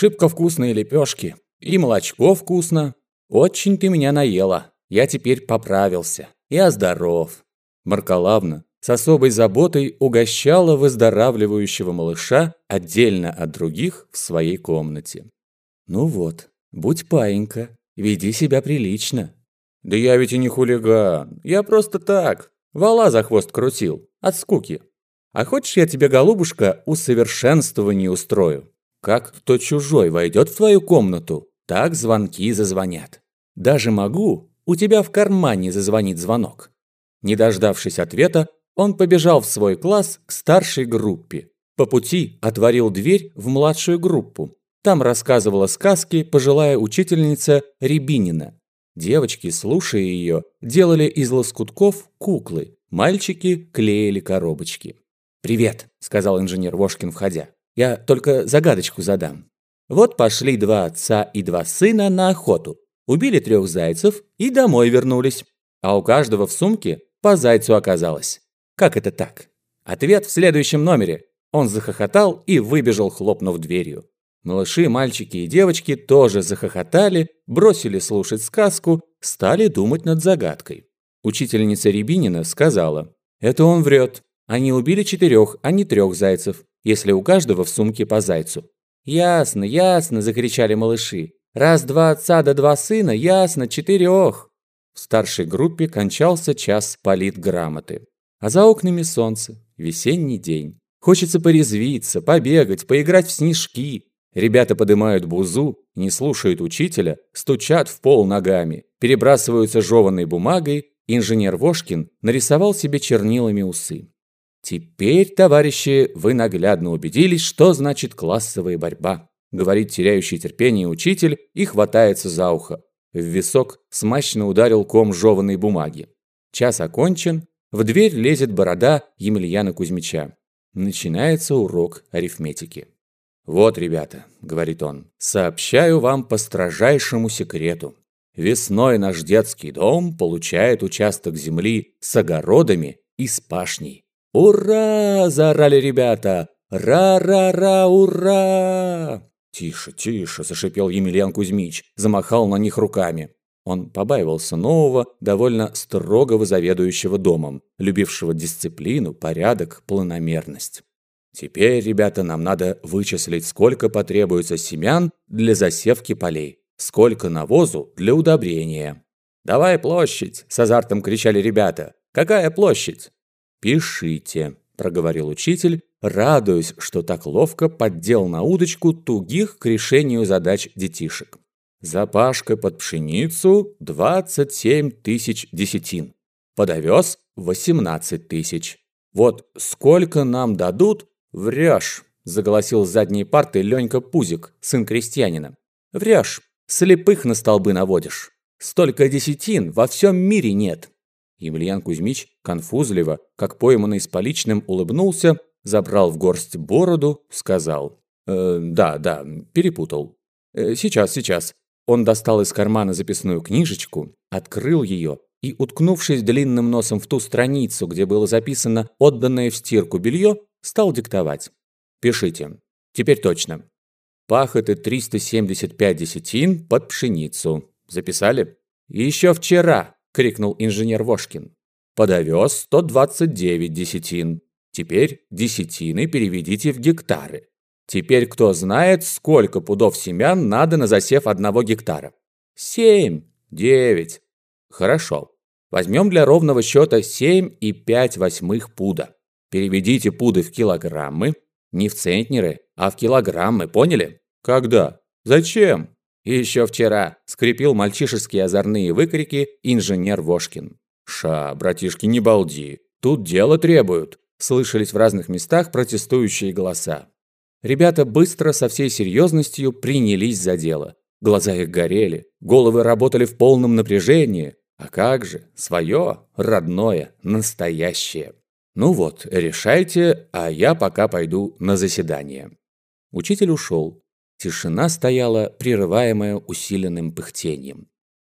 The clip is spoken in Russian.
Шибко вкусные лепешки. И молочко вкусно. Очень ты меня наела. Я теперь поправился. Я здоров. Маркалавна с особой заботой угощала выздоравливающего малыша отдельно от других в своей комнате. «Ну вот, будь паинька, веди себя прилично». «Да я ведь и не хулиган, я просто так, вала за хвост крутил, от скуки. А хочешь, я тебе, голубушка, усовершенствование устрою? Как кто чужой войдет в твою комнату, так звонки зазвонят. Даже могу, у тебя в кармане зазвонит звонок». Не дождавшись ответа, он побежал в свой класс к старшей группе. По пути отворил дверь в младшую группу. Там рассказывала сказки пожилая учительница Рябинина. Девочки, слушая ее, делали из лоскутков куклы, мальчики клеили коробочки. «Привет», — сказал инженер Вошкин, входя. «Я только загадочку задам. Вот пошли два отца и два сына на охоту. Убили трех зайцев и домой вернулись. А у каждого в сумке по зайцу оказалось. Как это так? Ответ в следующем номере. Он захохотал и выбежал, хлопнув дверью. Малыши, мальчики и девочки тоже захохотали, бросили слушать сказку, стали думать над загадкой. Учительница Рябинина сказала, «Это он врет. Они убили четырех, а не трех зайцев, если у каждого в сумке по зайцу». «Ясно, ясно!» – закричали малыши. «Раз два отца да два сына, ясно, четырех!» В старшей группе кончался час политграмоты. А за окнами солнце, весенний день. Хочется порезвиться, побегать, поиграть в снежки. Ребята поднимают бузу, не слушают учителя, стучат в пол ногами, перебрасываются жеванной бумагой. Инженер Вошкин нарисовал себе чернилами усы. «Теперь, товарищи, вы наглядно убедились, что значит классовая борьба», говорит теряющий терпение учитель и хватается за ухо. В висок смачно ударил ком жеванной бумаги. Час окончен, в дверь лезет борода Емельяна Кузьмича. Начинается урок арифметики. «Вот, ребята», — говорит он, — «сообщаю вам по строжайшему секрету. Весной наш детский дом получает участок земли с огородами и с пашней. «Ура!» – заорали ребята. «Ра-ра-ра, ура!» «Тише, тише!» – зашипел Емельян Кузьмич, замахал на них руками. Он побаивался нового, довольно строгого заведующего домом, любившего дисциплину, порядок, планомерность. Теперь, ребята, нам надо вычислить, сколько потребуется семян для засевки полей, сколько навозу для удобрения. «Давай площадь!» – с азартом кричали ребята. «Какая площадь?» «Пишите», – проговорил учитель, радуясь, что так ловко поддел на удочку тугих к решению задач детишек. Запашка под пшеницу – 27 тысяч десятин. Под овес – 18 тысяч. Вот сколько нам дадут, врешь, заголосил с задней парты Ленька Пузик, сын крестьянина. Врешь, слепых на столбы наводишь. Столько десятин во всем мире нет. Емельян Кузьмич конфузливо, как пойманный с поличным, улыбнулся, забрал в горсть бороду, сказал. «Э, «Да, да, перепутал. Э, сейчас, сейчас. Он достал из кармана записную книжечку, открыл ее и, уткнувшись длинным носом в ту страницу, где было записано «отданное в стирку белье», стал диктовать. «Пишите. Теперь точно. Пахоты 375 десятин под пшеницу. Записали?» «Еще вчера!» – крикнул инженер Вошкин. «Под овес 129 десятин. Теперь десятины переведите в гектары. Теперь кто знает, сколько пудов семян надо на засев одного гектара? Семь, девять. Хорошо. Возьмем для ровного счета семь и пять восьмых пуда. Переведите пуды в килограммы. Не в центнеры, а в килограммы, поняли? Когда? Зачем? Еще вчера скрепил мальчишеские озорные выкрики инженер Вошкин. «Ша, братишки, не балди. Тут дело требуют», слышались в разных местах протестующие голоса. Ребята быстро, со всей серьезностью принялись за дело. Глаза их горели, головы работали в полном напряжении. А как же, свое, родное, настоящее. Ну вот, решайте, а я пока пойду на заседание. Учитель ушел. Тишина стояла, прерываемая усиленным пыхтением.